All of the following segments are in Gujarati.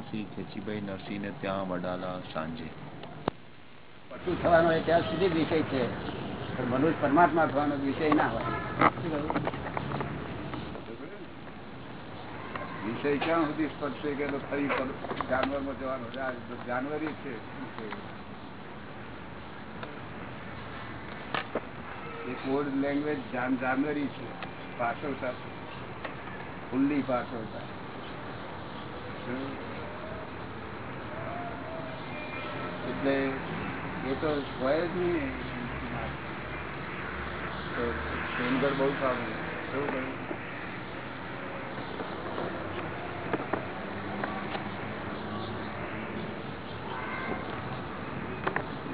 ત્યાંથી ખેચીભાઈ નરસિંહને ત્યાં વડાલા સાંજે. પટુ થવાનો એ ત્યાં સુધી વિષય છે પણ મનુષ્ય પરમાત્મા થવાનો વિષય ના હોય. વિષય ક્યાં સુધી સ્પર્શે કે ફરી જાનવરમાં જવાનો? જાનવરી છે. એક કોડ લેંગ્વેજ જાનવરી છે. પાછળતા. ફૂલ્લી પાછળતા. એટલે એ તો હોય જ નહીં. સોનગઢ બહુ સારું કેવું કહ્યું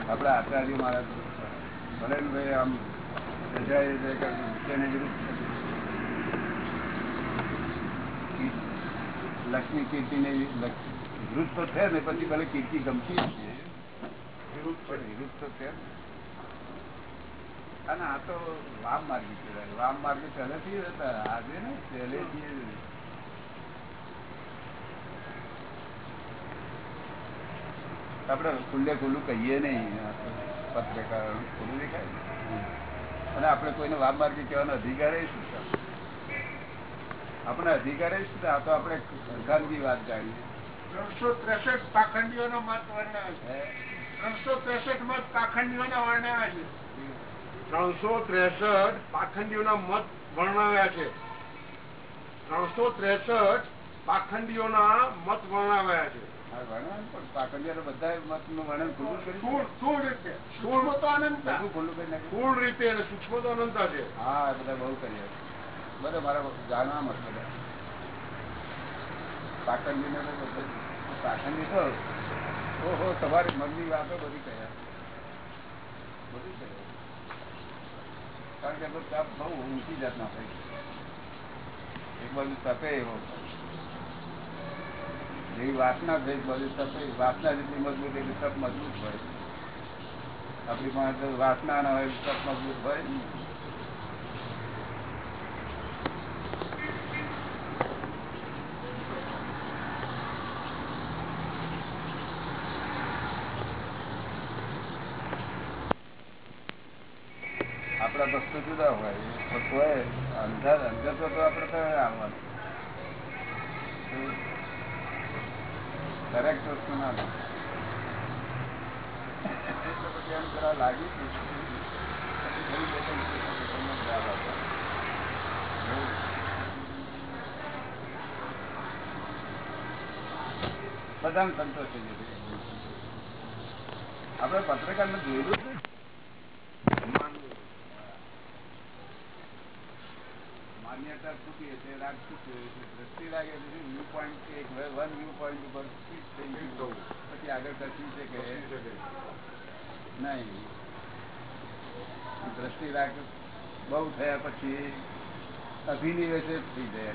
આપડા આચાર્ય મહારાજ ભલે ભાઈ આમ લક્ષ્મી કીર્તિ ને વૃદ્ધ તો છે ને પછી ભલે કીર્તિ ગમતી વિરુદ્ધ તો છે અને આ તો વામ માર્ગી કહેવાય વામ માર્ગે પહેલેથી હતા. આજે ને પહેલેથી આપડે ખુલ્લે ખુલ્લું કહીએ નહીં. પત્રકાર ખુલ્લું દેખાય. અને આપણે કોઈને વામ માર્ગી કહેવાનો અધિકાર શું આપણે અધિકાર શું આ તો આપણે ખાનગી વાત જાણીએ. ત્રણસો ત્રેસઠ પાખંડીઓનો મત વર્ણવ્યો છે. ત્રણસો ત્રેસઠ મત પાખંડીઓના વર્ણવ્યા છે. ત્રણસો ત્રેસઠ પાખંડીઓના મત વર્ણવ્યા છે. ત્રણસો ત્રેસઠ પાખંડીઓના મત વર્ણવ્યા છે. રીતે અને તો અનંતા હા બધા બધા મારા જાણવા મળશે બધા. પાખંડી ને પાખંડી તો ઓહો, તમારી મનની વાતો બધી કયા બધી કહ્યું કારણ કે તપ બહુ ઊંચી જાતના હોય એક બાજુ તપે એવો. જેવી વાસના થઈ બાજુ તપે. વાસના જેટલી મજબૂત એટલી તપ મજબૂત હોય. આપણી પાસે વાસના ના હોય, તપ મજબૂત હોય ને આપડા ભક્તો જુદા હોય હોય અંદર અંદર તો આપડે તો આવવાનું કરેક્ટ વસ્તુ ના પછી એમ જરા લાગી બધા સંતોષ થઈ જશે પત્રકાર ને જોયેલું માન્યતા રાગ દ્રષ્ટિ લાગે પછી વ્યૂ પોઈન્ટ એક વન વ્યૂ પોઈન્ટ ઉપર થઈ ગયું પછી આગળ કશું છે કે નહીં? દ્રષ્ટિ રાગ બહુ થયા પછી અભિનિવેશ થઈ જાય.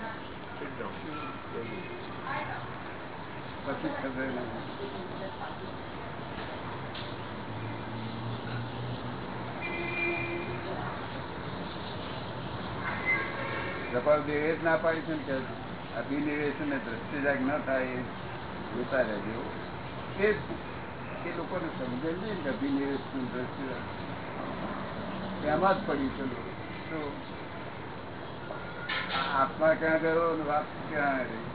કપાલ ના પાડી છે ને અભિનિવેશ ને દ્રષ્ટિજાગ ન થાય જોતા રહેજો એ એ લોકોને સમજે નહીં કે અભિનિવેશનું દ્રષ્ટિજાગ. એમાં જ પડી છે શું આત્મા ક્યાં ગયો વાત ક્યાં રહી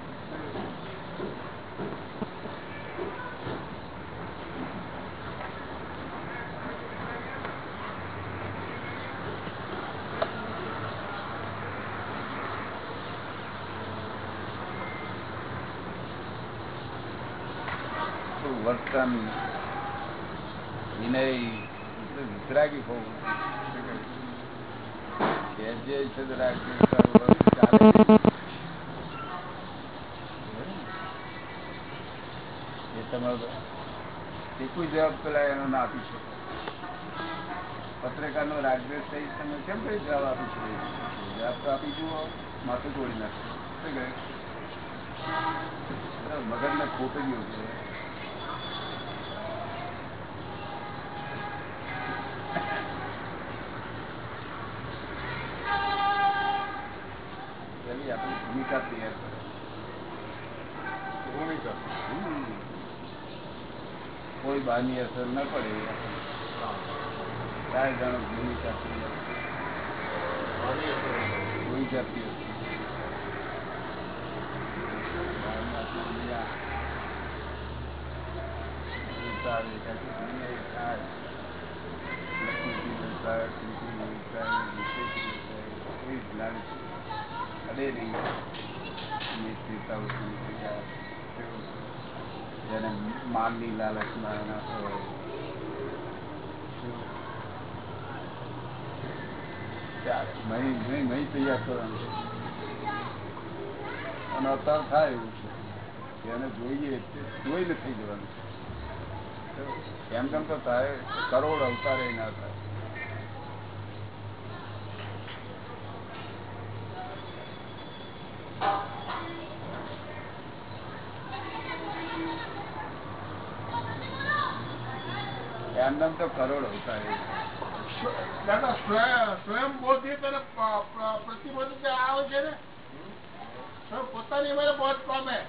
વર્તન વિનય વિતરાગી હોવું જે છે એ તમારો જવાબ પેલા એનો ના આપી શકો. પત્રકાર નો રાજદ્વેષ થઈ તમે કેમ કઈ જવાબ આપી શકો? જવાબ તો આપી જુઓ માથું તોડી નાખે. મગજ ને ખોટી ગયું છે. પેલી આપણી ભૂમિકા તૈયાર કરે. ભૂમિકા? હમ. કોઈ બહારની અસર ન પડે ચાર જણ ઉતારે. કોઈ જ્ઞાન અડે નહીં. જાય. જેને માનની લાલચમાં એના હોય. અને અત્યારે થાય એવું છે. એને જોઈએ જોઈને થઈ જવાનું છે. તેમ તો થાય, કરોડ અવતારે ના થાય. એમ તો કરોડ હોતા દાદા સ્વયં સ્વયં પ- પ- આવે છે ને પોતાની મેળે બોધ પામે.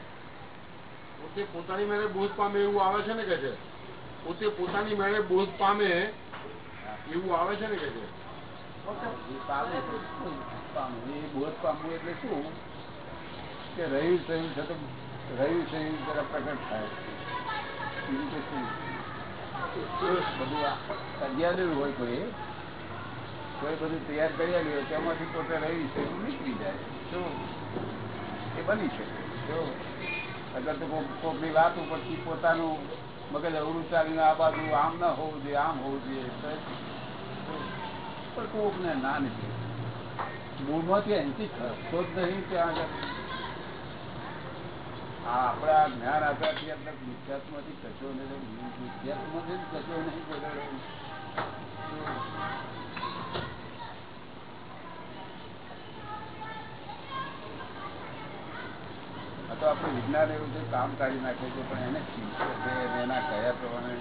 પોતે પોતાની મેળે બોધ પામે એવું આવે છે ને કે છે? પોતે પોતાની મેળે બોધ પામે એવું આવે છે ને કે છે. બોધ પામવું એટલે શું? કે રહ્યું થયું છે તો રહ્યું થયું જરા પ્રગટ થાય. બીજું કે શું? અગિયારેલું હોય કોઈ. વાત ઉપરથી પોતાનું મગજ અવરું ચાલીને આ બાજુ આમ ના હોવું જોઈએ, આમ હોવું જોઈએ પણ કોકને ના નીકળે. મૂળમાંથી અહીંથી શોધ નહીં ત્યાં આગળ આપણે આ જ્ઞાન આપ્યાથી અંદર ગુજરાતમાંથી કશો નહીં ગુજરાતમાંથી કશો નહીં બગડે. તો આપણું વિજ્ઞાન એવું છે, કામ કાઢી નાખે છે, પણ એને શીખે છે એના કયા પ્રમાણે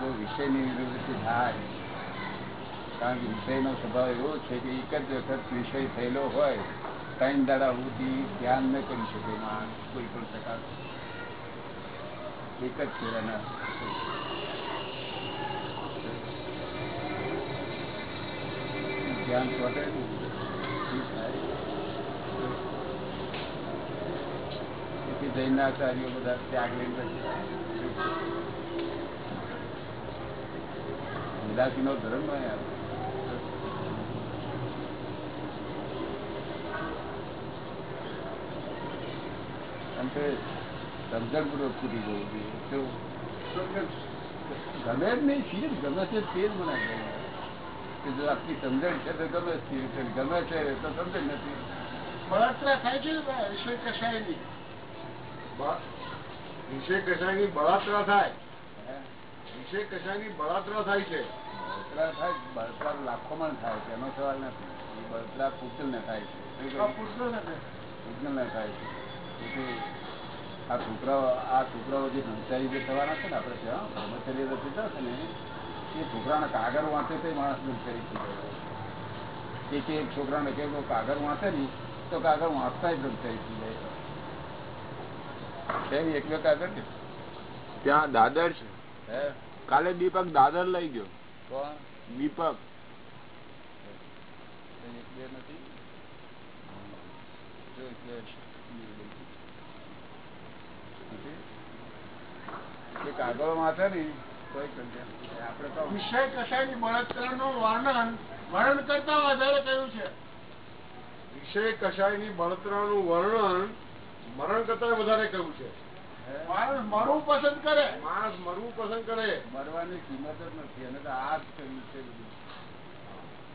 જો વિષયની નિવૃત્તિ થાય કારણ કે વિષયનો સ્વભાવ એવો છે કે એક જ વખત વિષય થયેલો હોય ત્રણ દાડા સુધી ધ્યાન ન કરી શકે માણસ કોઈ પણ પ્રકાર એક જ ફેરાના ધ્યાન ચોટે ને? તેથી જૈનના આચાર્યો બધા ત્યાગ લઈને બેઠા. વિલાસીનો ધર્મ નહીં આવે એમ કે સમજણ પૂર્વક ફૂટી જવું જોઈએ? ગમે જ નહીં છીએ ગમે છે તે જ મને ગમે. કે જો આપની સમજણ છે તો ગમે છે. ગમે છે તો સમજણ નથી બળાત્રા થાય છે વિષય કસાયની વિષય કસાયની બળતરા થાય? વિષય કસાયની બળાત્રા થાય છે બળતરા થાય બળતરા લાખોમાં થાય છે એનો સવાલ નથી એ બળતરા પુષ્કળ ને થાય છે પુષ્કળ ને થાય છે આ છોકરાઓ આ છોકરાઓ જે બ્રહ્મચારી જે થવાના છે ને આપણે ત્યાં બ્રહ્મચર્ય જે છે ને એ છોકરાના કાગળ વાંચે તો માણસ બ્રહ્મચારી થઈ ગયો એક એક છોકરાને કે કાગળ વાંચે ને તો કાગળ વાંચતા જ બ્રહ્મચારી થઈ જાય. ને કાગળ ને? ત્યાં દાદર છે. હે? કાલે દીપક દાદર લઈ ગયો. કોણ? દીપક એક બે નથી જો એક બે નથી? ને વિષય કસાયની બળાત્કારનું વર્ણન વર્ણન કરતા વધારે કહ્યું છે? વિષય કસાયની બળતરા નું વર્ણન મરણ કરતા વધારે કહ્યું છે? માણસ મરવું પસંદ કરે. માણસ મરવું પસંદ કરે. મરવાની કિંમત જ નથી અને તો આ જ કર્યું છે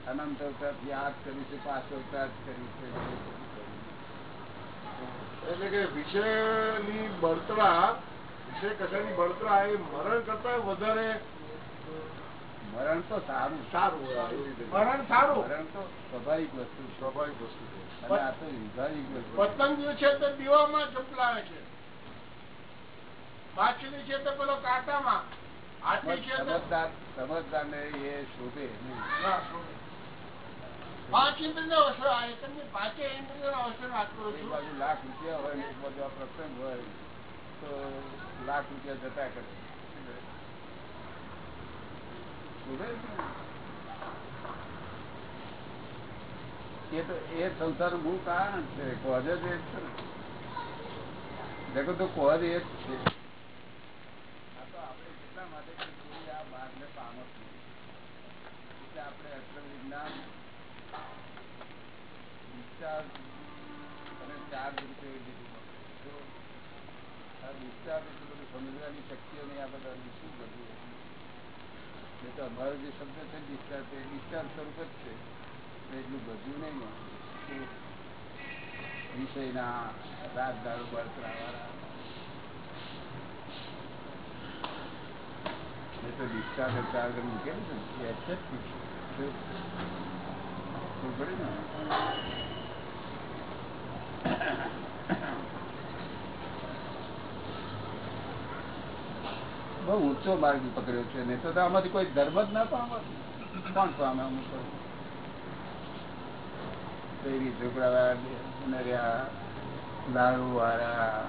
અનંત અવતારથી આ જ કર્યું છે પાંચ અવતાર જ કર્યું છે એટલે કે વિષયની બળતરા વિષય કસાયની બળતરા એ મરણ કરતા વધારે. મરણ તો સારું. સારું. મરણ સારું. મરણ તો સ્વાભાવિક વસ્તુ છે. સ્વાભાવિક વસ્તુ અને આ તો વિભાવિક વસ્તુ છે. છે તો દીવામાં ચપલાવે છે. માછલી છે તો પેલો કાંટામાં. સમજદાર સમજદાર ને એ શોભે? પાંચ ઇન્દ્રિયો અવસર પાંચે ઇન્દ્રિયો અવસર વાત કરું છું લાખ રૂપિયા હોય એક આ પ્રસંગ હોય તો લાખ રૂપિયા જતા કરે? એ તો, એ સંસાર મૂળ કારણ છે કોઝ જ એ છે જગત તો કોઝ એ જ છે આ તો આપણે કેટલા માટે આ માર્ગને પામત એટલે આપણે અક્રમ વિજ્ઞાન discharge અને ચાર્જ રૂપે લીધું. આ સમજવાની શક્તિઓ નહીં આ બધા શું બધું તો અમારો જે શબ્દ છે, ડિસ્ચાર્જ, એ ડિસ્ચાર્જ સ્વરૂપ જ છે. એટલું બધું નહીં વિષયના રાત દારૂ બળતરા વાળા એ તો discharge ચાર્જ મૂકેલું છે એ? શું પડે ને બહુ ઊંચો માર્ગ પકડ્યો છે નહીં તો આમાંથી કોઈ ધર્મ જ ના પામે. કોણ પામે અમુક ઝૂંપડા વાળા નર્યા દારૂ વાળા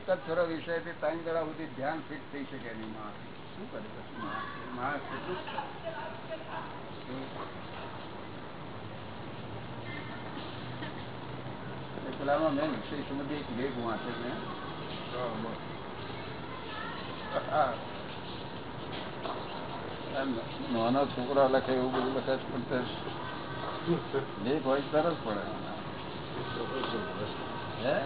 એક જ થોડો વિષયથી ત્રણ દડા સુધી ધ્યાન ફિટ થઈ શકે નહીં માણસ શું કરે પછી માણસ છોકરા લખે એવું બધું લખે પણ લેખ હોય સરસ પડે. હે?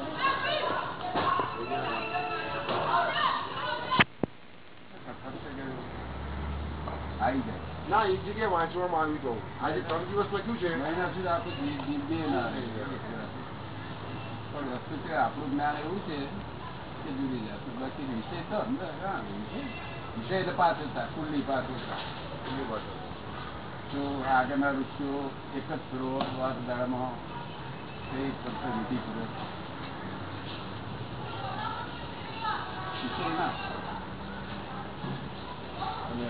ના એક જગ્યાએ વાંચવામાં આવ્યું હતું આજે ત્રણ દિવસ લખ્યું છે. મહિના સુધી આખું વસ્તુ છે આપણું જ્ઞાન એવું છે કે જુદી જાત. બાકી વિષય તો અંદર વિષય. એટલે પાછળ થાય કુંડલી પાછળ હતા તો આગળના વૃક્ષો એક જ ફેરો વાત દાડામાં તે ફક્ત વિધિ પૂર્વક વિષય ના અને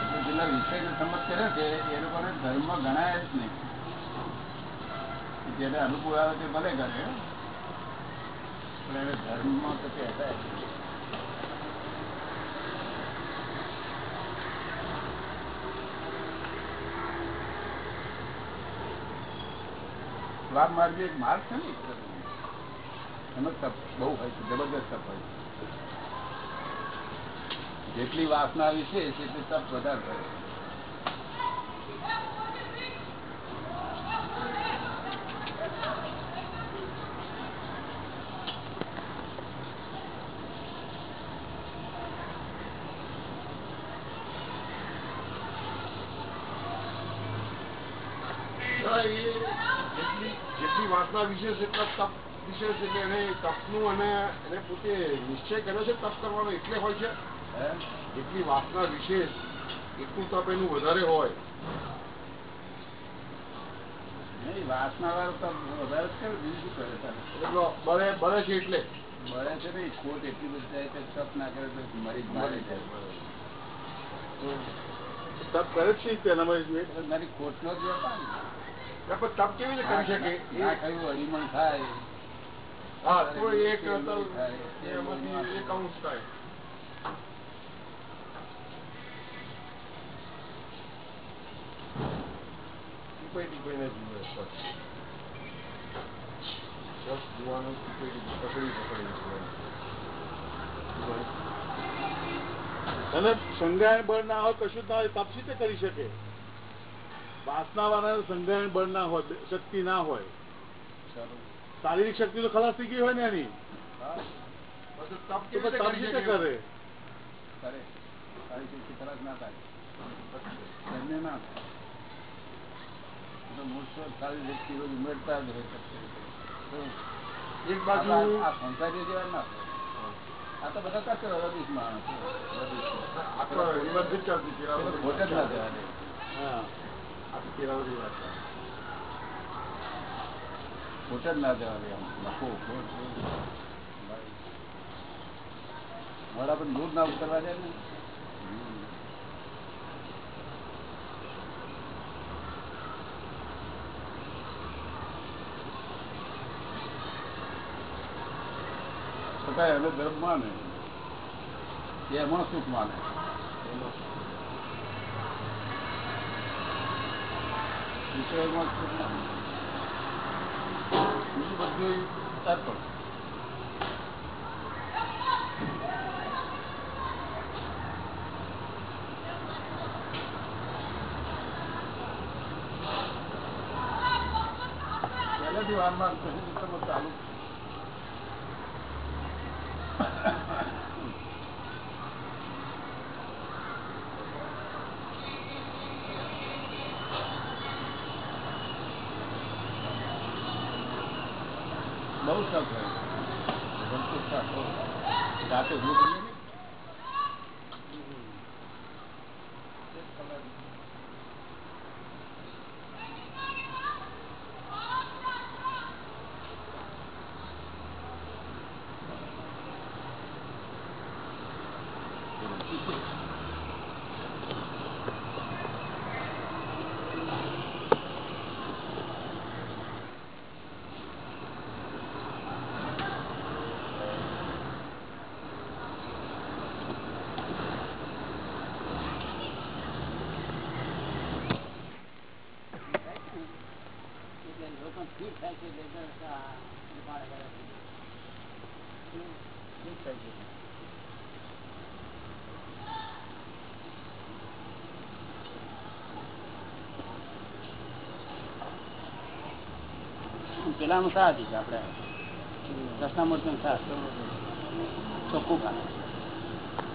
એટલે જેના વિષયને સંમત કરે છે એ લોકોને ધર્મ ગણાય જ નહીં જેને અનુકૂળ આવે તે ભલે કરે પણ એને ધર્મમાં તો કહેતા જ નહીં. લાભ માર્ગ એક માર્ગ છે ને એનો તપ બહુ હોય છે જબરદસ્ત તપ હોય છે. જેટલી વાસના વિશે એટલી તપ વધારે કરે ના, એ જેટલી વાસના વિશેષ એટલા તપ વિશેષ એટલે એને તપનું અને એને પોતે નિશ્ચય કર્યો છે તપ કરવાનો એટલે હોય છે એટલી વાસના વિશેષ એટલું તપ એનું વધારે હોય વાસના વાળો તપ વધારે કરે બીજું કરે એટલો બળે બળે છે એટલે મળે છે ને ખોટ એટલી બધી જાય તપ ના કરે તો મરી જ મારે જાય તપ કરે છે તેનામાં તો મારી જ વેપાર તપ કેવી રીતે કરી શકે? ખાયું અડીમણ થાય. હા તો એક એક અંશ થાય. જુએ બસ બસ જુવાનું પકડી પકડી અને સંજ્ઞાન બળ ના હોય કશું જ ના હોય તપસી કરી શકે? વાસના વાળા સંજ્ઞાન બળ ના હોય શક્તિ ના હોય. શારીરિક શક્તિ તો ખલાસ થઈ ગઈ હોય ને એની. કરી એક બાજુ આ- જેવા ના આ તો બધા કચરો રદીશ માણસ. જ ના જવા દે. હા. ખોટ જ ના જવા દે આમ નફો ખોટ મારા પર દૂધ ના. ઉતરવા જાય ને છતાંય એને ગર્ભ માને એમાં સુખ માને વિષયોમાં સુખ માને બીજું બધું અર્પણ પહેલેથી વારમાં પછી તમે ચાલુ બહુ શોખ હોય સંતોષ રાખો રાતે ઊંઘ નહીં ને? એક કલાક એટલે લોકો ફીટ થાય છે એટલે તો આ ઉપાડ કરે છે. ફીટ થાય છે. પેલાનું સાહજિક આપડે કૃષ્ણમૂર્તિ નું સાહ ચોખ્ખું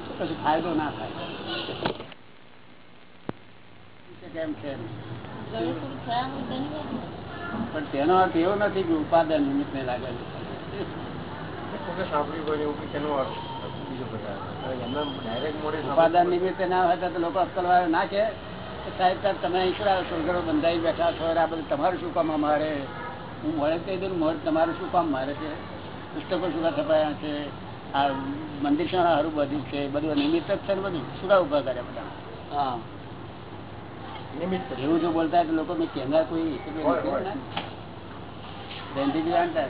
તો પછી ફાયદો ના થાય. કેમ છે પણ તેનો અર્થ એવો નથી કે ઉપાદન નિમિત્ત ને લાગે ને ઉપાદાન. નિમિત્તે ના હોય તો લોકો અક્કલવાળા ના કે કે સાહેબ સાહેબ તમે ઈશ્વરા સુરગરો બંધાઈ બેઠા છો આ બધું તમારું શું કામ અમારે? હું મળે કહી દઉં મોડ તમારું શું કામ મારે છે? પુસ્તકો સુધા છપાયા છે. આ મંદિર હારું બધું છે. બધું નિમિત્ત જ છે ને બધું? સુધા ઊભા કર્યા બધા. હા. નિમિત્ત એવું જો બોલતા તો લોકો મેં કહેનાર કોઈ. જયંતિજી જાણતા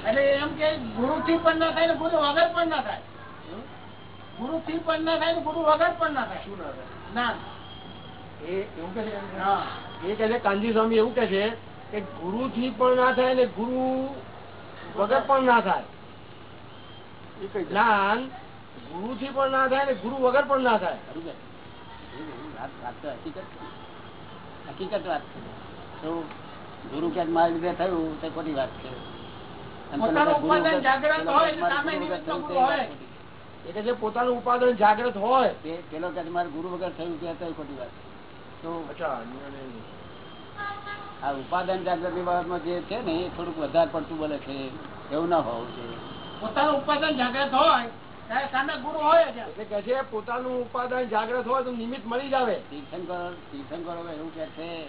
એટલે એમ કે ગુરુ થી પણ ના થાય ને ગુરુ વગર પણ ના થાય. ગુરુ થી પણ ના થાય ને ગુરુ વગર પણ ના થાય. શું ના થાય? ના. એ કે છે? હા. એ કે છે કાનજી સ્વામી એવું કે છે કે ગુરુ થી પણ ના થાય ને ગુરુ વગર પણ ના થાય. જ્ઞાન ગુરુ થી પણ ના થાય ને ગુરુ વગર પણ ના થાય. હકીકત વાત છે. તો ગુરુ ક્યાંક મારી લીધે થયું તે ખોટી વાત છે. પોતાનું ઉપાદાન જાગ્રત હોય એટલે છે પોતાનું ઉપાદન જાગ્રત હોય. પેલો કે મારે ગુરુ વગર થયું કે ખોટી વાત નહીં. આ ઉપાદાન જાગૃતિ બાબતમાં જે છે ને એ થોડુંક વધારે પડતું બોલે છે. એવું ના હોવું જોઈએ. પોતાનું ઉપાદન જાગૃત હોય પોતાનું ઉપાદાન જાગ્રત હોય તો નિમિત્ત મળી જાવે. તીર્થંકર તીર્થંકરો એવું કે છે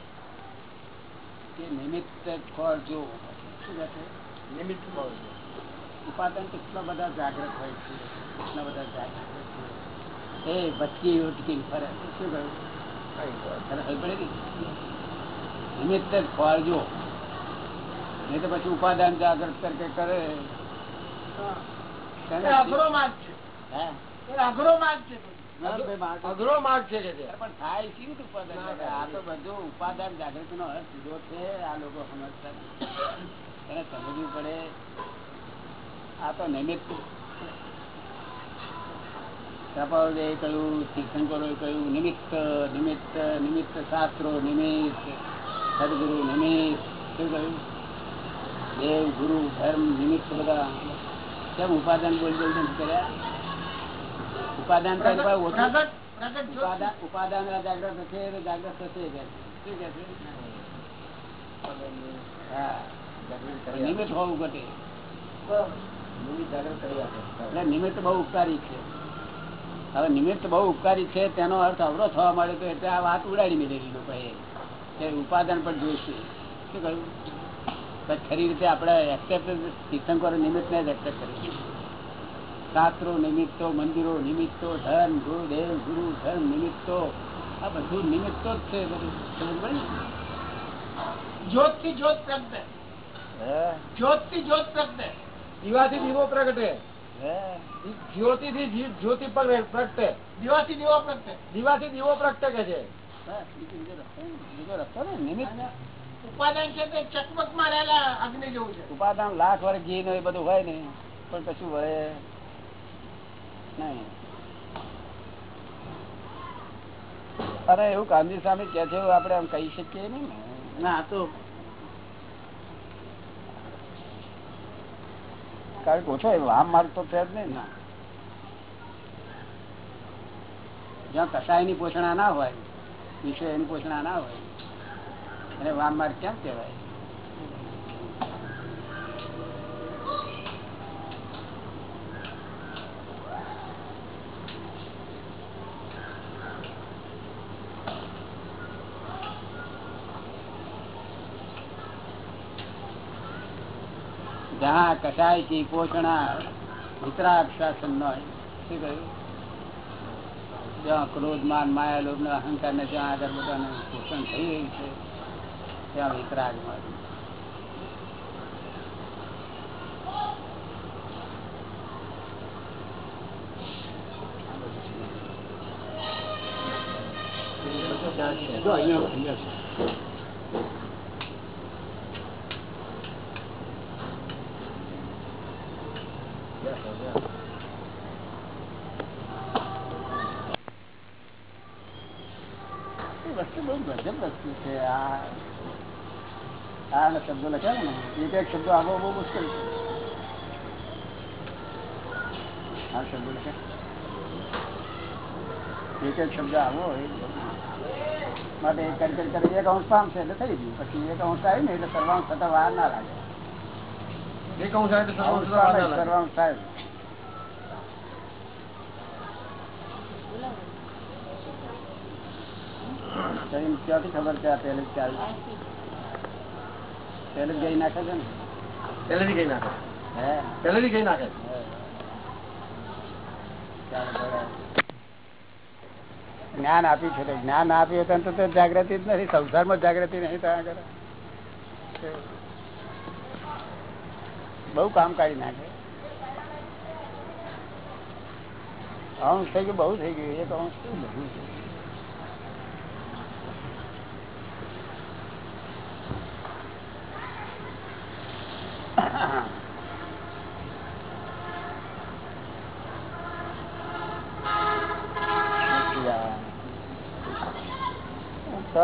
કે નિમિત્ત ફળ જો શું કે છે? નિમિત્ત છે. ઉપાદાન કેટલા બધા જાગ્રત હોય છે કેટલા બધા જાગૃત હોય છે. એ ભટકી ઉટકી ફરે? શું કહ્યું? નિમિત્ત જ નહીં તો પછી ઉપાદાન જાગૃત તરીકે કરે અઘરો માર્ગ છે અઘરો માર્ગ છે પણ થાય જાગૃત? આ તો બધું ઉપાદાન જાગૃતિ નો અર્થ જુદો છે આ લોકો સમજતા એને સમજવું પડે આ તો નિમિત્ત કપાળે કહ્યું તીર્થંકરોએ કહ્યું નિમિત્ત નિમિત્ત નિમિત્ત શાસ્ત્રો નિમિત્ત સદગુરુ નિમિત્ત શું કહ્યું? દેવ ગુરુ ધર્મ નિમિત્ત બધા. કેમ ઉપાદાન બોલ બોલ કર્યા? ઉપાદાન ઉપાદાન જાગ્રત થશે જાગ્રત થશે શું કે છે? નિમિત્ત હોવું ઘટે. નિમિત્ત બહુ ઉપકારી છે. હવે નિમિત્ત બહુ ઉપકારી છે તેનો અર્થ અવરો થવા માંડે તો એટલે આ વાત ઉડાડી મેળવી લોકોએ. કે ઉપાદાન પણ જોઈશું. શું કહ્યું? તો ખરી રીતે આપણે એક્સેપ્ટ તીર્થંકરો નિમિત્તને જ એક્સેપ્ટ કરીએ શાસ્ત્રો નિમિત્તો મંદિરો નિમિત્તો ધન ગુરુ દેવ ગુરુ ધર્મ નિમિત્તો. આ બધું નિમિત્તો જ છે બધું. જ્યોતથી જ્યોત પ્રગટે. હે? જ્યોતથી જ્યોત પ્રગટે. દીવાથી દીવો પ્રગટે. જ્યોતિ થી જ્યોતિ પર પ્રગટે. દીવાથી દીવો પ્રગટે. દીવાથી દીવો પ્રગટે કે છે? ઉપાદાન લાખ વર્ષ ઘી ને એ બધું હોય ને પણ કશું વળે નહીં. અરે એવું ગાંધી સામે કે છે આપડે આમ કહી શકીએ નઈ ને. ના તો કારણ કે ઓછો વામ માર્ગ તો છે જ નહીં ના. જ્યાં કસાયની પોષણા ના હોય વિષયની પોષણા ના હોય. એને વામ માર્ગ કેમ કહેવાય? જ્યાં કસાયથી પોષણા વિતરાગ શાસન હોય. શું કહ્યું? જ્યાં ક્રોધ, માન, માયા, લોભ ને અહંકાર ને જ્યાં આગળ બધાને પોષણ થઈ રહ્યું છે, ત્યાં વિતરાગમાં જો અહીંયા અહીંયા છે. એ વસ્તુ બહુ ગજબ વસ્તુ છે આ આ શબ્દો લખ્યા ને એક એક શબ્દો આવો બહુ મુશ્કેલ છે. આ શબ્દ છે એક એક શબ્દ આવો માટે કરી કરી કરી એક અંશ પામશે એટલે થઈ ગયું. પછી એક અંશ આવી ને એટલે સર્વાંશ થતા વાર ના લાગે. એક અંશ આવે સર્વાંશ થાય. ત્યાંથી ખબર છે આ પહેલે ચાલ પહેલે ગઈ નાખે છે ને. પહેલેથી કઈ નાખે? હે. પહેલેથી નાખે? જ્ઞાન આપ્યું છે જ્ઞાન આપ્યું હતું તો તો જાગૃતિ જ નથી સંસારમાં જાગૃતિ નહીં ત્યાં આગળ બહુ કામ કાઢી નાખે. અંશ થઈ ગયું બહુ થઈ ગયું એક અંશ શું બધું છે. તો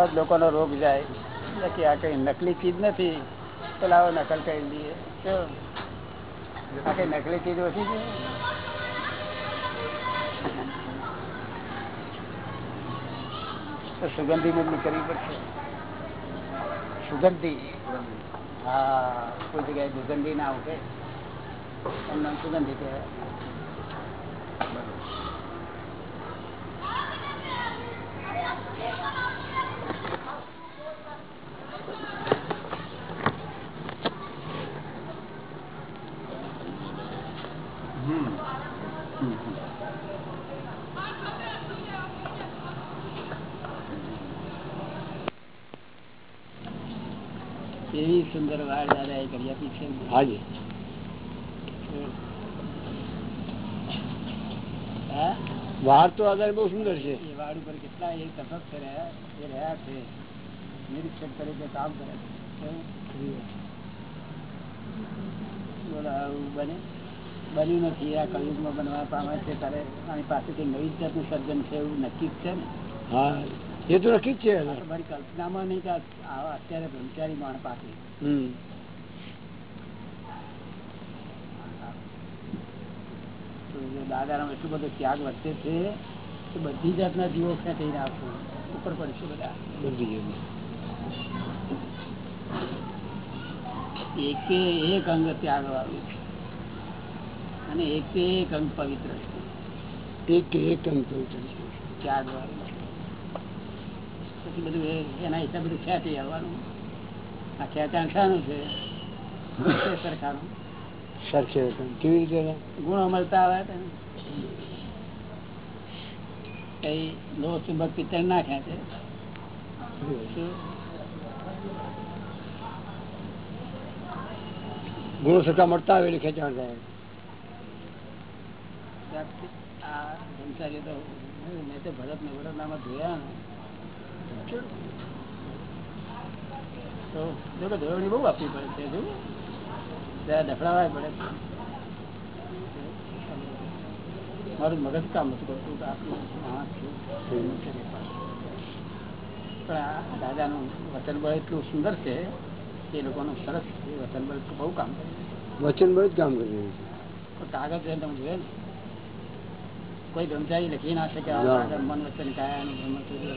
જ લોકોનો રોગ જાય. નક્કી આ કઈ નકલી ચીજ નથી. પેલા નકલ કરી દઈએ? આ કઈ નકલી ચીજ ઓછી છે? સુગંધી બદલી કરવી પડશે. સુગંધી. હા કોઈ જગ્યાએ દુર્ગંધી ના ઉઠે એમના સુગંધી કહેવાય એવી સુંદર વાળ દાદા એ કરી આપી છે હાજી વાર તો આધાર બહુ સુંદર છે. વાળ ઉપર કેટલા એ તપક કર્યા એ રહ્યા છે. નિરીક્ષક તરીકે કામ કરે બને? બન્યું નથી. આ કલયુગમાં બનવા પામે છે ત્યારે આની પાસેથી નવી જાતનું સર્જન છે એવું નક્કી જ છે ને? હા એ તો નક્કી જ છે. મારી કલ્પનામાં નહીં કે અત્યારે બ્રહ્મચારી માણ પાસે. દાદારામ એટલું બધો ત્યાગ વધે છે કે બધી જાતના જીવો ખેંચીને આપવું ઉપર પડશે બધા. એકે એક અંગ ત્યાગ વાળું છે. અને એકે એક અંગ પવિત્ર છે. એક એક અંક ત્યાગ વાળું પછી બધું એના હિસાબે બધું ખેંચી આવવાનું. આ ખેંચાણ શાનું છે. સરખાનું. સરખે કેવી રીતે ગુણો મળતા આવે. કઈ લો ચુંબક પિત્તળ નાખ્યા છે. ગુણો સત્તા મળતા આવે એટલે ખેંચાણ થાય. તો મેં તો ભરત ને વડોદરામાં જોયા ને. તો બહુ આપવી પડે છે પડે મારું મગજ કામ નથી કરતું. પણ આ દાદાનું વચનબળ એટલું સુંદર છે કે એ લોકોનું સરસ વચનબળ વચન બહુ કામ કરે વચન બળ જ કામ કરી રહ્યું છે કાગળ છે તમે જોયે ને કોઈ બ્રહ્મચારી લખી ના શકે. મન વચન કાયાનું બ્રહ્મચર્ય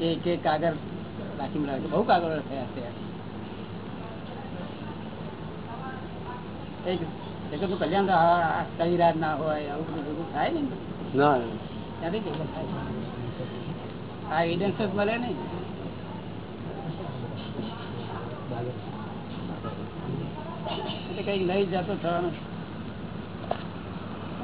એક એક કાગળ રાખી રાખે બહુ કાગળ થયા છે. એક કલ્યાણ તો કવિરાજ ના હોય આવું બધું થાય ને. ત્યાંથી થાય? આ એવિડન્સ જ મળે ને એટલે કંઈક લઈ જતો થવાનું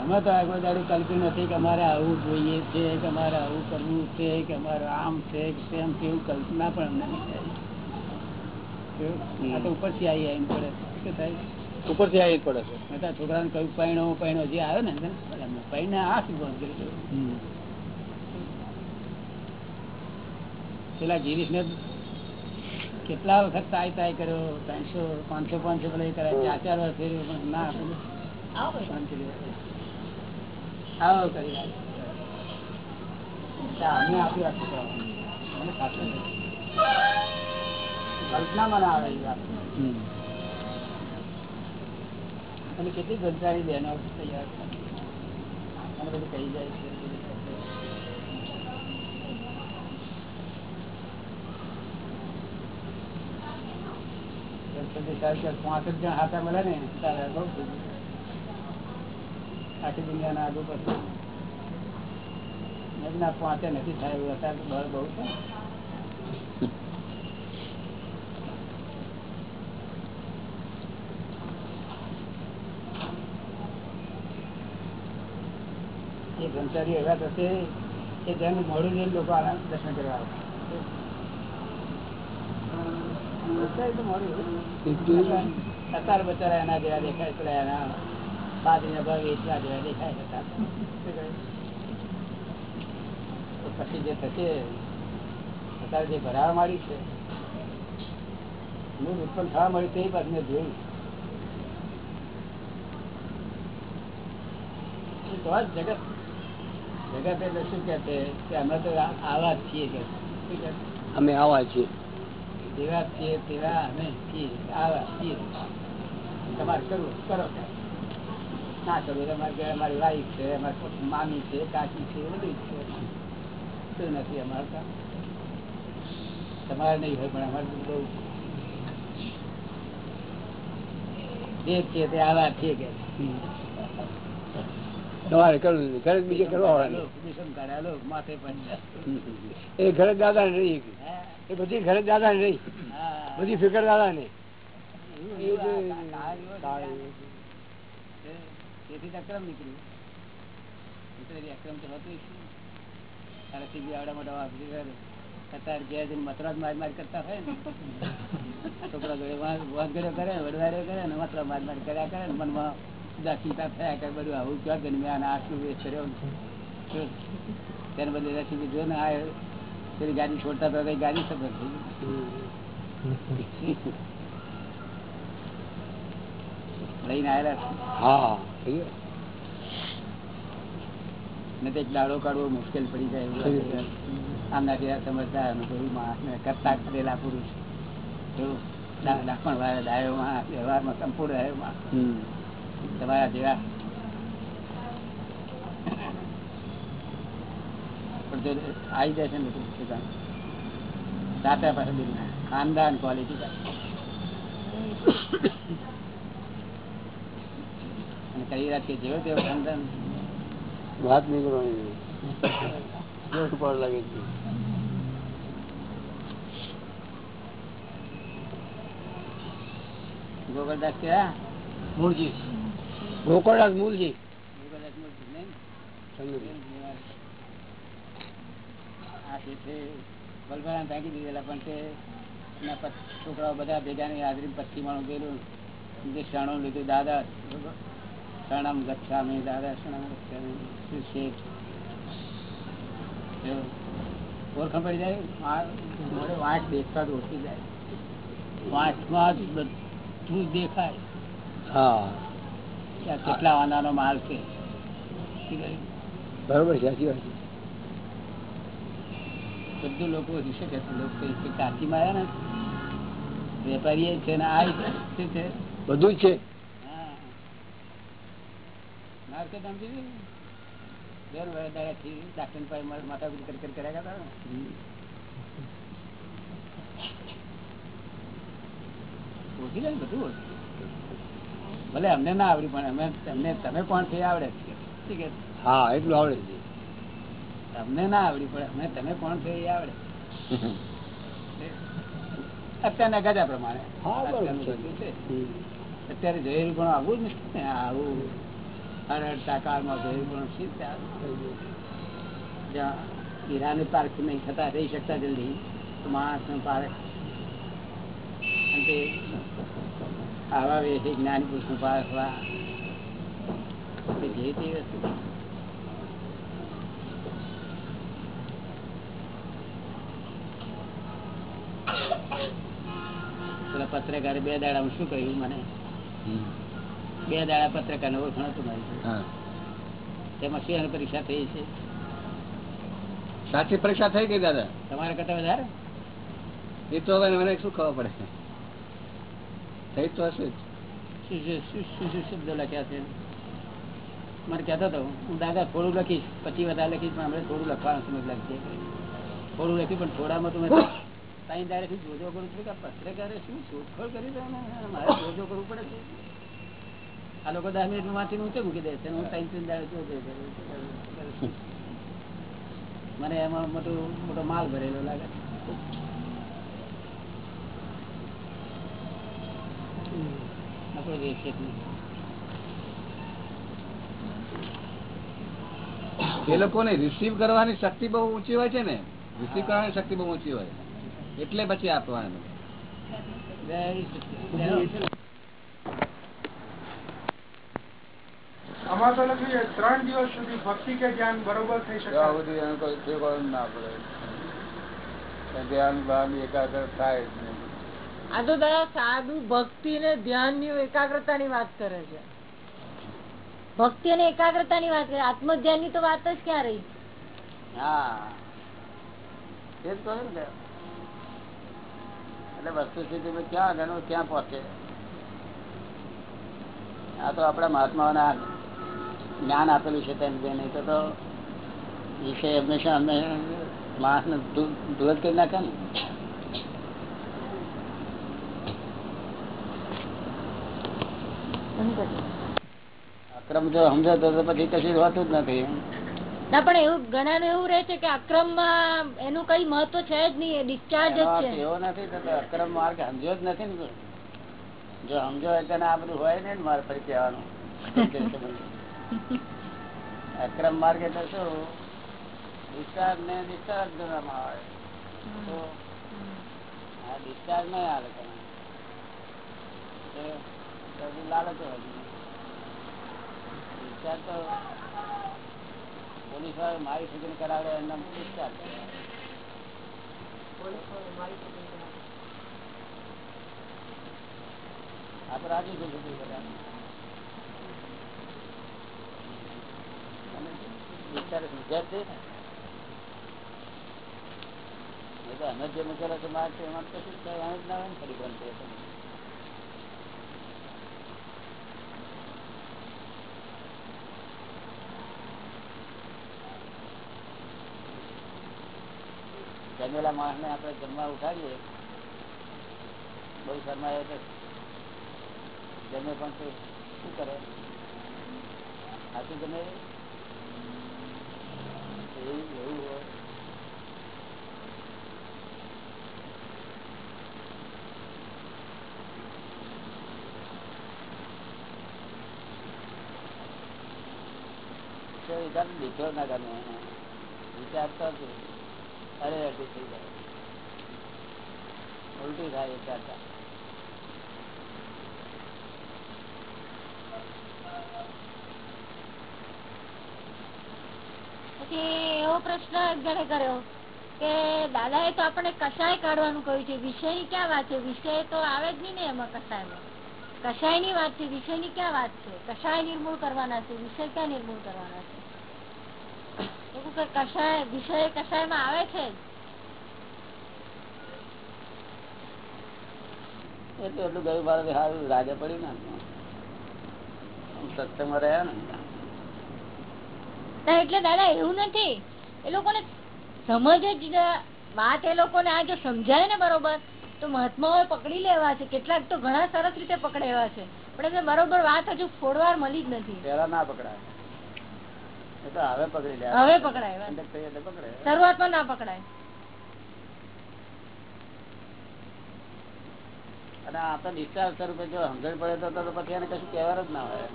અમે તો આગળ દાડું કલ્પ્યું નથી કે અમારે આવું જોઈએ છે કે અમારે આવું કરવું છે કે અમારે આમ છે કે તેમ છે એવું કલ્પના પણ અમને નહીં થાય આ તો ઉપરથી આવી આવીને પડે. શું થાય? ઉપરથી આવી પડે છે. મેં છોકરાને કહ્યું પૈણો પૈણો જે આવ્યો ને પૈણે આ શું બંધ કરી? પેલા ગિરીશને કેટલા વખત તાય તાય કર્યો? ત્રણસો પાંચસો પાંચસો પેલા એ કરાય. ચાર ચાર વર્ષ ના. શાંતિ. આવો કરી. મને આવે એ વાત. અને કેટલી ગંધારી બહેનો તૈયાર અને બધું કહી જાય છે. પાંસઠ જણ હાથા મળે ને તારે. આખી દુનિયાના આગળ પછી ના પાંચે નથી થાય એવું અત્યારે તો બળ બહુ છે. એ બ્રહ્મચારી એવા થશે કે જેનું મોડું જઈને લોકો આના દર્શન કરવા આવે. મોડું. અત્યારે બચારા એના જેવા દેખાય પેલા એના બાજરીના ભાવ વેચવા જેવા દેખાય હતા તો પછી જે થશે અત્યારે જે ભરાવા માંડી છે મૂળ ઉત્પન્ન થવા મળી તે મેં જોયું. જગત. જગત એટલે શું કે છે કે અમે તો આવા છીએ કે? અમે આવા છીએ. જેવા છીએ તેવા અમે છીએ આવા છીએ. તમારે કરવું કરો. ના કરવું તમારે ઘરે અમારી વાઈફ છે અમારી મામી છે કાકી છે બધું જ છે. શું નથી અમારે તમારે નહીં હોય પણ અમારે બહુ જે છે તે આવા છીએ કે. તમારે કરવું ઘરે જ બીજે કરવા કાઢ્યા માથે પણ. એ ઘરે દાદા ને રહી એ બધી ઘરે દાદા ને રહી? બધી ફિકર દાદા ને? તેથી તો અક્રમ નીકળ્યું નીકળેલી અક્રમ તો હતું જ નહીં. તારાથી બી આવડા મોટા officer અત્યારે ઘેર જઈને મતરાજ માર માર કરતા હોય ને છોકરા જોડે વાં- વાંદગડ્યો કરે વડવાડ્યો કરે ને મતરા માર માર કર્યા કરે ને મનમાં સીધા ચિંતા થયા કરે બધું આવું ક્યાં ગયું મેં આને આટલું વેસ્ટ કર્યો ને. શું? તેને બદલે રસી જો ને આ પેલી ગાડી છોડતા તો કઈ ગાડી સફર થઈ ગઈ. લઈને આવેલા છે. હા થઈ ગયું. ને તો દાડો કાઢવો મુશ્કેલ પડી જાય આમના જેવા સમજદાર અનુભવી માણસને કરતા કરેલા પુરુષ. જો વાળા ડાયોમાં વ્યવહારમાં સંપૂર્ણ ડાયોમાં તમારા જેવા. પણ જો આવી જાય છે ને બધું. દાતા પાસે ખાનદાન ક્વોલિટી કઈ રાત જેવો તેવો ખાનદાન વાત નહીં કરવાની. પર લાગે છે. ગોકળદાસ કયા મૂળજી. ગોકળદાસ મૂળજી. ગોકળદાસ મૂળજી નહીં આ છે બલભરામ ફેંકી દીધેલા પણ તે એના છોકરાઓ બધા ભેગાની હાજરી પચી માણું ગયેલું જે ક્ષણો લીધું દાદા શરણમ ગચ્છામી દાદા શરણમ ગચ્છામી શેઠ એવું. પડી જાય? વાંચ દેખતા જ ઓછી જાય. વાંચમાં જ બધું દેખાય. હા. કે કેટલા વાનાનો માલ છે. બરોબર છે સાચી વાત છે. બધું લોકો હિસે છે લોકો કાચી માં કાચીમાં આવ્યા ને. વેપારી છે ને આ છે? બધું જ છે હા માર્કેટ સમજી ગયું? દર દાડાથી ડાક્ટર પાસે મારે માથાકૂટ કરી કરી કર્યા કરતા ને. ઓળખી જાય ને બધું ઓળખી જાય. ભલે અમને ના આવડી પણ અમે તમને તમે કોણ છે આવડે છે. હા એટલું આવડે છે. તમને ના આવડી પણ અમે તમે કોણ છે એ આવડે. અત્યારના ગજા પ્રમાણે. અત્યારે જોયેલું પણ આવવું જ નથી ને આવું. હીરાની પાર્ક નહીં થતા, રહી શકતા જલ્દી. માણસનું પાર્ક આવા વેઠે જ્ઞાની પુરુષનું પાર્ક વા જે તે વસ્તુ. પેલા પત્રકારે બે દાડા શું કહ્યું મને? બે દાડા પત્રકાર ઓળખાણ હતું મારી તેમાં શેર પરીક્ષા થઈ છે. સાચી પરીક્ષા થઈ ગઈ દાદા? તમારા કરતા વધારે? એ તો હવે મને શું ખબર પડે? થઈ તો હશે શું શું શું શું શું શબ્દો લખ્યા છે? મને કહેતો હતો હું દાદા થોડું લખીશ પછી વધારે લખીશ પણ હમણાં થોડું લખવાનું સમજ લાગશે થોડું લખ્યું પણ થોડામાં તમે સાઈન દાડેથી જોજો કરું છું કે પત્રકારે શું શોધખોળ કરી દે ને મારે જોજો કરવું પડે છે. આ લોકો દસ મિનિટમાંથી ઊંચે મૂકી દે છે. હું ત્રણ ત્રણ દાડે મને એમાં મોટું મોટો માલ ભરેલો લાગે. એ લોકોને રિસીવ કરવાની શક્તિ બહુ ઊંચી હોય છે ને રિસીવ કરવાની શક્તિ બહુ ઊંચી હોય. એટલે પછી આપવાનું. Very તો લખ્યું છે ત્રણ દિવસ સુધી ભક્તિ કે જ્ઞાન બરોબર થઈ શકે ત્યાં સુધી એનું કોઈ ઠેકાણું ના પડે. ધ્યાન ભાન એકાગ્ર થાય જ નહીં. આ તો દાદા સાદું ભક્તિ ને ધ્યાનની એકાગ્રતા ની વાત કરે છે. ભક્તિ અને એકાગ્રતા ની વાત કરે. આત્મ ધ્યાનની તો વાત જ ક્યાં રહી? હા. એ ને એટલે વસ્તુ સ્થિતિ ક્યાં આગળ ક્યાં પહોંચે? આ તો આપણા મહાત્માઓના જ્ઞાન આપેલું છે તેમ નહીં તો વિષય હંમેશા અમે માણસને દૂર કરી નાખે ને. અક્રમ જો સમજાતો તો પછી કશું હોતું જ નથી. ના પણ એવું ઘણા ને એવું રહે છે કે અક્રમમાં એનું કઈ મહત્વ છે જ નહીં ડિસ્ચાર્જ જ છે. એવો નથી તો તો અક્રમ માર્ગ સમજ્યો જ નથી ને જો સમજો એટલે આ બધું હોય ને મારે ફરી કહેવાનું. અક્રમ માર્ગ એટલે શું? ડિસ્ચાર્જ ને ડિસ્ચાર્જ કરવામાં આવે. તો આ ડિસ્ચાર્જ નહીં આવે તમે. હોય ડિસ્ચાર્જ તો પોલીસવાળા મારી સુધી કરાવે એમના ડિસ્ચાર્જ આપણે રાજી થઈ જતું બધા વિચાર જે મસાલા તો જન્મેલા માણસ ને આપણે જમવા ઉઠાવીએ, બહુ શરમાય તો જન્મે પણ શું કરે? આથી તમે વિચાર દીઠો ના ગમે વિચારતો જ અરે અડધી થઈ જાય ઉલટી થાય વિચારતા પછી એવો પ્રશ્ન એક જણે કર્યો કે દાદા એ તો આપણે કસાય કાઢવાનું કહ્યું છે? વિષયની ક્યાં વાત છે? વિષય તો આવે જ નહીં ને એમાં કસાયમાં કસાયની વાત છે? વિષયની ક્યાં વાત છે? કસાય નિર્મૂળ કરવાના છે? વિષય ક્યાં નિર્મૂળ કરવાના છે? એવું કે કસાય વિષય કષાય આવે છે? એટલું એટલું ગયું મારે હાલ રાગે પડી ને સત્સંગમાં રહ્યા ને એટલે દાદા એવું નથી. એ લોકોને સમજ જ વાત એ લોકોને આ જો સમજાય ને બરોબર તો મહાત્માઓ પકડી લેવા છે. કેટલાક તો ઘણા સરસ રીતે પકડે એવા છે. પણ એમને બરોબર વાત હજુ ફોડવાર મળી જ નથી. પેલા ના પકડાય. હવે પકડી હવે પકડાય વાત. એટલે થઈ એટલે પકડે શરૂઆતમાં ના પકડાય. અને આ તો ડિસ્ચાર્જ સ્વરૂપે જો સમજણ પડે તો પછી એને કશું કહેવાર જ ના હોય.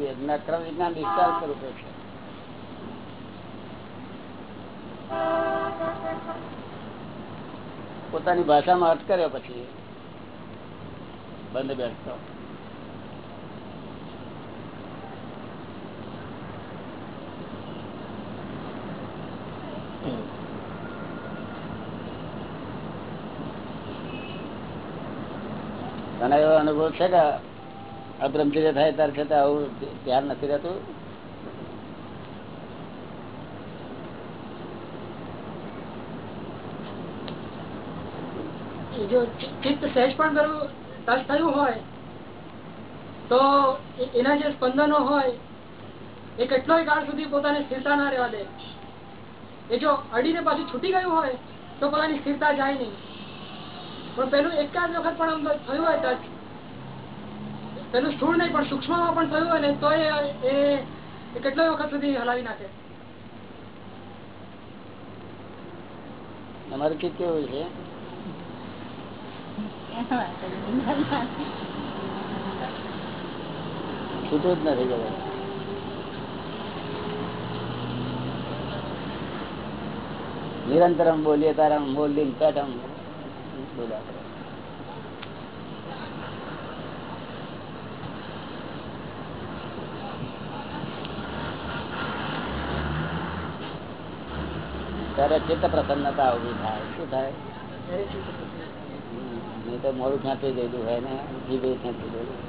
વેદના ક્રમ વિજ્ઞાન ડિસ્ચાર્જ સ્વરૂપે છે. પોતાની ભાષામાં અર્થ કર્યો પછી બંધ બેઠતો તને એવો અનુભવ છે કે અબ્રહ્મચર્ય થાય ત્યારે છતાં આવું ધ્યાન નથી રહેતું? જો ચિત્ત સહેજ પણ ટચ થયું હોય, તો એના જે સ્પંદનો હોય, એ કેટલો કાળ સુધી પોતાને સ્થિરતા ના રહેવા દે. એ જો અડીને પાછું છૂટી ગયું હોય, તો પોતાની સ્થિરતા જાય નહીં. પણ પેલું એકાદ વખત પણ થયું હોય ટચ પેલું સ્થૂળ નહીં, પણ સૂક્ષ્મમાં પણ થયું હોય ને, તો એ કેટલોય વખત સુધી હલાવી નાખે. અમારે કેવું છે? છૂટું જ નથી ગયું નિરંતરમ બોલીએ તારમ બોલી પેટમ બોલ્યા ત્યારે ચિત્ત પ્રસન્નતા ઊભી થાય. શું થાય? નહીં તો મોડું ખેંચી ગયેલું હોય ને જીભે ખેંચી ગયેલું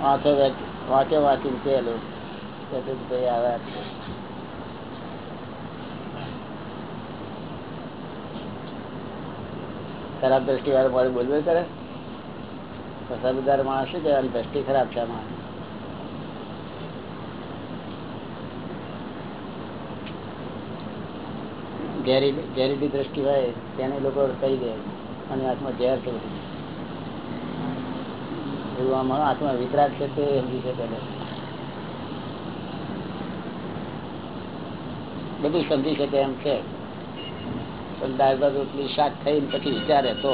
વાંચે વાંચે વાંચી પેલું ભાઈ આવ્યા છે. ખરાબ દ્રષ્ટિ વાળો મારે બોલવું કરે સમજદાર માણસ શું કહેવાની દ્રષ્ટિ ખરાબ છે આમાં ઝેરી દ્રષ્ટિ હોય, તેને લોકો કહી દે, અને હાથમાં ઝેર બધું એવું આમ હાથમાં વિતરાગ છે તે સમજી શકે. બધું સમજી શકે એમ છે. પણ દાળ રોટલી શાક થઈને પછી વિચારે તો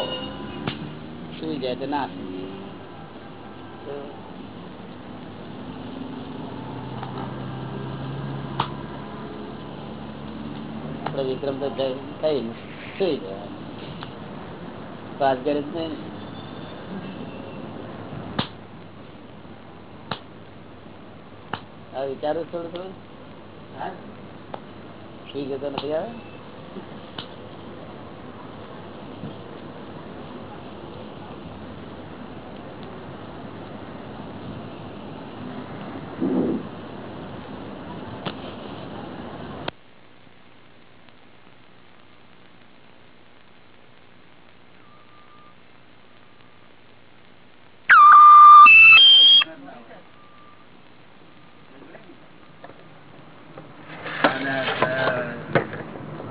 સુઈ જાય તો ના સમજે તો આપણે વિક્રમ તો થઈ સુઈ જવાનું પાસ કરે જ નહીં આ વિચારો થોડું થોડું. સુઈ જતો નથી આવે?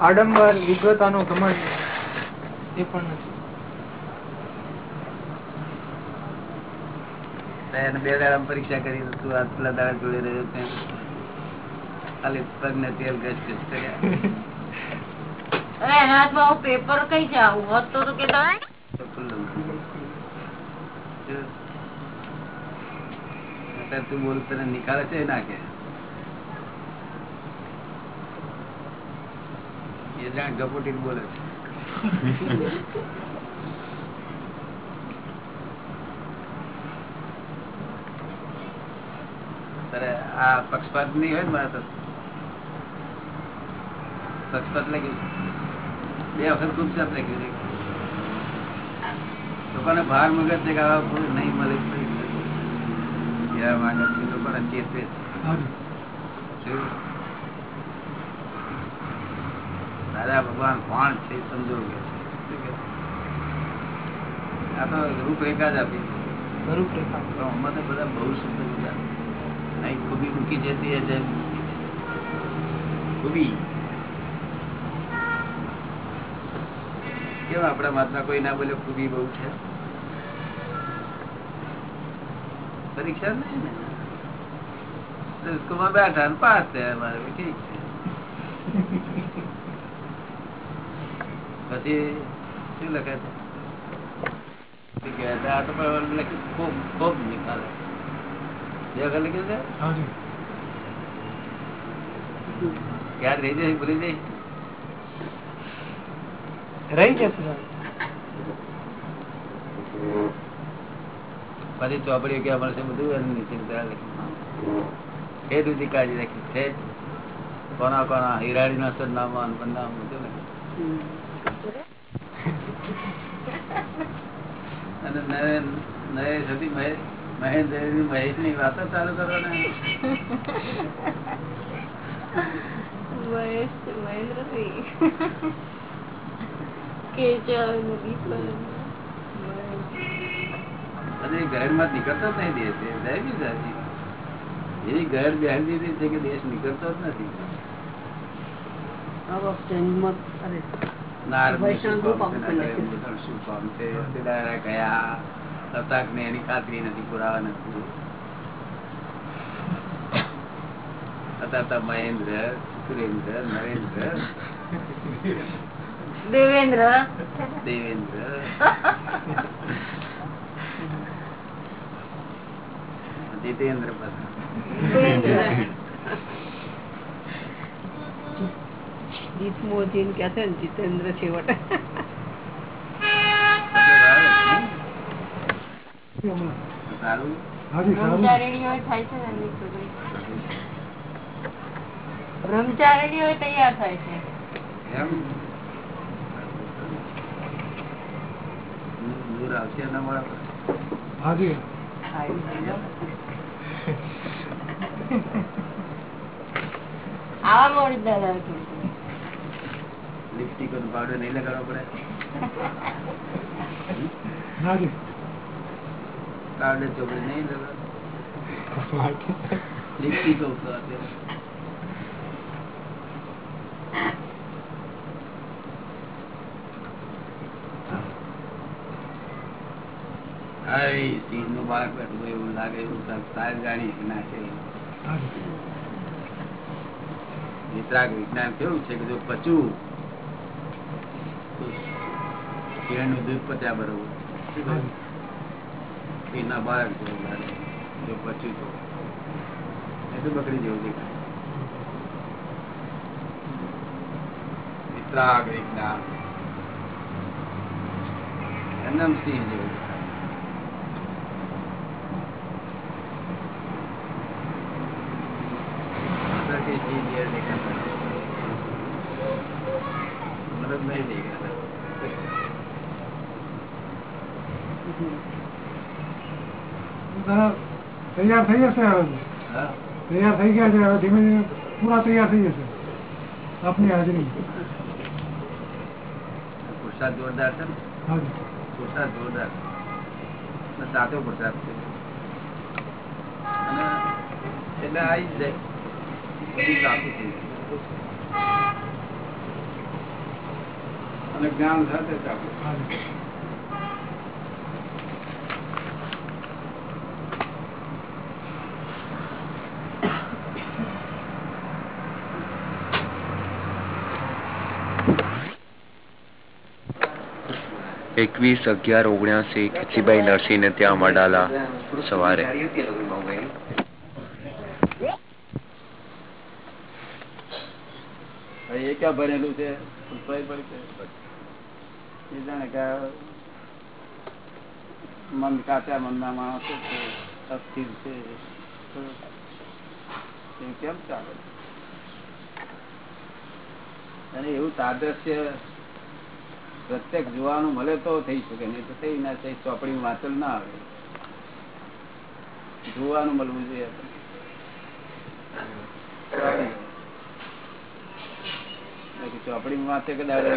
આડંબર વિગતાનો ઘમંડ એ પણ નથી. એને બે દાડા પરીક્ષા કરી તું આટલા દાડા જોડે રહ્યો ખાલી પગ ને તેલ કર્યા. પેપર કઈ છે? આવું હોત તો કેતા તો બોલ તને નિકાળે છે ના કે એ જાણ ગપોટી બોલે છે. તારે આ પક્ષપાત નહીં હોય ને મારા તો? પક્ષપાત લાગ્યું બે વખત ખૂબ સાપ લાગ્યું છે લોકોને ભાર મગજ છે કે આવા કોઈ નહીં મળે. તો કહેવા માંગે છે લોકોને ચેતવે છે શું? દાદા ભગવાન કોણ છે સમજો? આ તો રૂપરેખા જ આપી રૂપરેખા. તો બધા બહુ શુદ્ધ બધા અહીં ખૂબી મૂકી જતી હશે ખૂબી. કેમ આપણા મહાત્મા કોઈ ના બોલ્યો ખૂબી બહુ છે? પરીક્ષા નહીં ને? સ્કૂલમાં બેઠા ને પાસ થયા મારે ઠીક છે. પછી શું લખે છે? શું કહેવાય? છે? આ તો પણ ખૂબ ખૂબ નિકાલે. બે લખ્યું છે? યાદ રહી જાય ભૂલી જાય? રહી જશે પછી ચોપડીઓ ક્યાં મળશે બધું એનું નીચે ત્યાં એ રાખી છે કોના કોના હિરાડી ના સરનામા અને બધું લખ્યું. અને નરેન નરેશ હતી મહે- મહેન્દ્ર મહેશની વાતો ચાલુ કરો ને અને ઘરમાં નીકળતો જ નહીં દેશ એ દયની સાચી. એવી ઘર બેહન દીધી છે કે દેશ નીકળતો જ નથી. એની ખાતરી નથી પુરાવા નથી. અત્યારે મહેન્દ્ર સુરેન્દ્ર નરેન્દ્ર. દેવેન્દ્ર. દેવેન્દ્ર. જીતેન્દ્ર બધા જીત કે છે ને જીતેન્દ્ર છેવટ. સારું. બ્રહ્મચારિણીઓ થાય છે ને એમની છોકરી? બ્રહ્મચારિણીઓ તૈયાર થાય છે. દૂર આવશે એના મળે આવા મોડી દાદા લિપસ્ટિક નો પાવડર નહીં લગાડવો પડે. પાવડર ચોપડી નહીં લગાડો લિપસ્ટિક સિંહનું બાળક બેઠું એવું લાગે એવું સાહેબ જાણી નાખે વિતરાગ વિજ્ઞાન કેવું છે કે જો પચવું તો શેરનું દૂધ પચ્યા બરોબર. એના બાળક જો પચ્યું તો. એ તો બકરી જેવું દેખાય. વિજ્ઞાન એમનેમ સિંહ જેવું. તૈયાર થઈ જશે હવે. તૈયાર થઈ ગયા છે હવે ધીમે ધીમે પૂરા તૈયાર થઈ જશે. આપની હાજરી. પુરસાદ જોરદાર છે પુરસાદ જોરદાર. ને સાચો પુરસાદ છે. અને એટલે આવી જ જાય અને જ્ઞાન સાથે ચાલુ એકવીસ અગિયાર ઓગણ્યાસી ખીચીભાઈ નરસિંહને ત્યાં મળાલા સવારે. કે મન કાચા મનના માણસો છે કેમ ચાલે? અને એવું તાદૃશ્ય પ્રત્યેક જોવાનું મળે તો થઈ શકે, નહીં તો થઈ ના થઈ ચોપડી વાંચલ ના આવે. જોવાનું મળવું જોઈએ ચોપડી વાંચે કે દાડે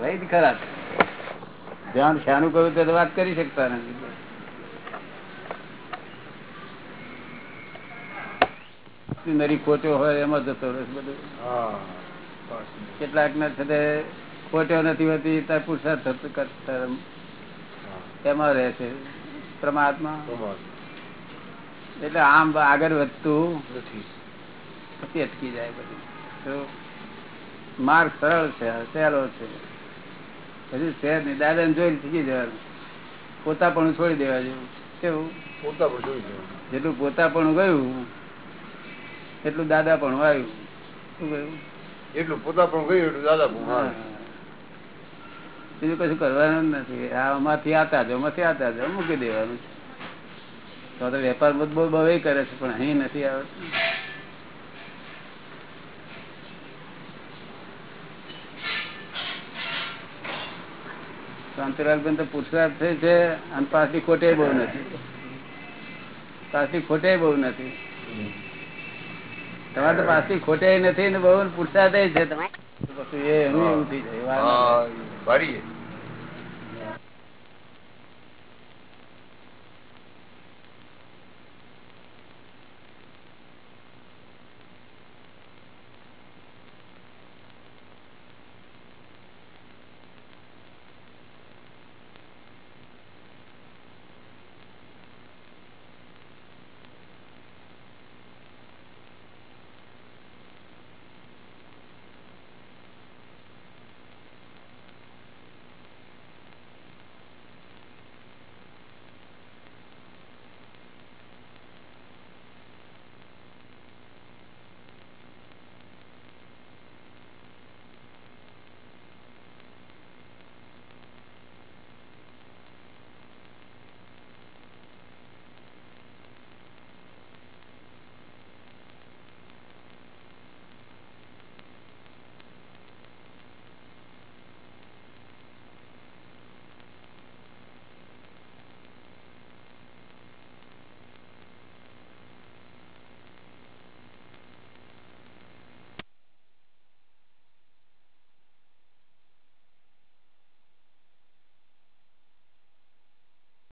વૈદ ખરા ધ્યાન શાનું કહ્યું તો વાત કરી શકતા નથી. નરી ખોટો હોય એમાં જતો રહે બધું. કેટલાક ના છે ખોટો નથી હોતી ત્યાં પુરુષાર્થ કરતા એમાં રહે છે પરમાત્મા. એટલે આમ આગળ વધતું પછી અટકી જાય બધું. માર્ગ સરળ છે સહેલો છે. હજુ શહેરની દાદા ને જોઈ શીખી જવાનું. પોતા પણ છોડી દેવા જેવું. કેવું? પોતા પણ છોડી લેવાનું. જેટલું પોતા પણ ગયું એટલું દાદા પણ આવ્યું શું કહ્યું એટલું પોતા પણ ગયું એટલું દાદા પણ હા. બીજું કશું કરવાનું જ નથી. આ આમાંથી આતા જો આમાંથી આતા જો. મૂકી દેવાનું. તો વેપાર બહુ બહુ કરે છે પણ અહીં નથી આવતું. શાંતિલાલબેન તો પુરુષાર્થ થઈ છે અને પાછી ખોટે બહુ નથી. પાછી ખોટે બહુ નથી. તમારે તો પાછી ખોટે નથી ને બહુ પુરુષાર્થ છે. તમારે પછી એ એનું એવું થઈ જાય.